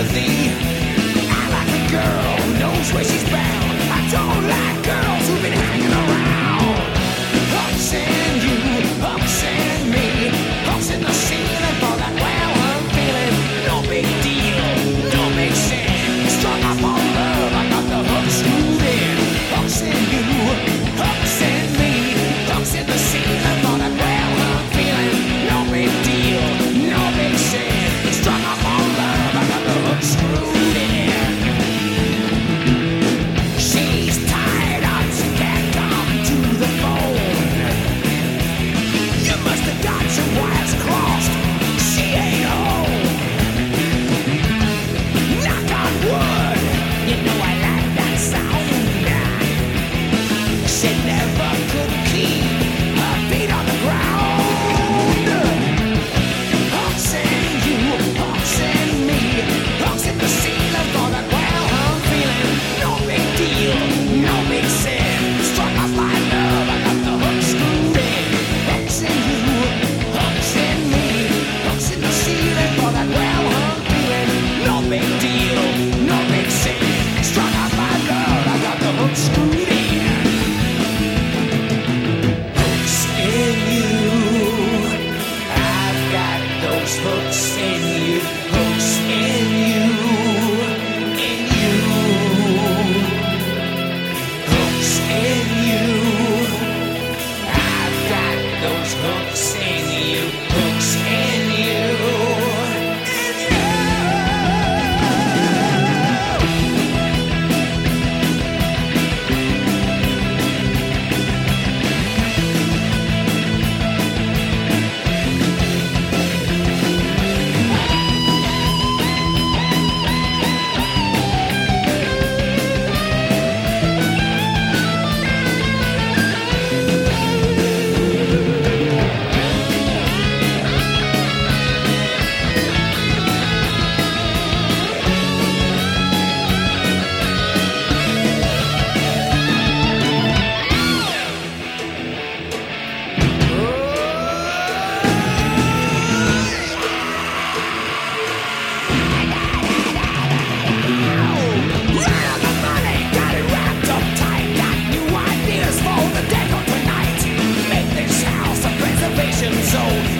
sympathy. I like a girl who knows where she's bound. I don't like girls. shit now. destruction zone.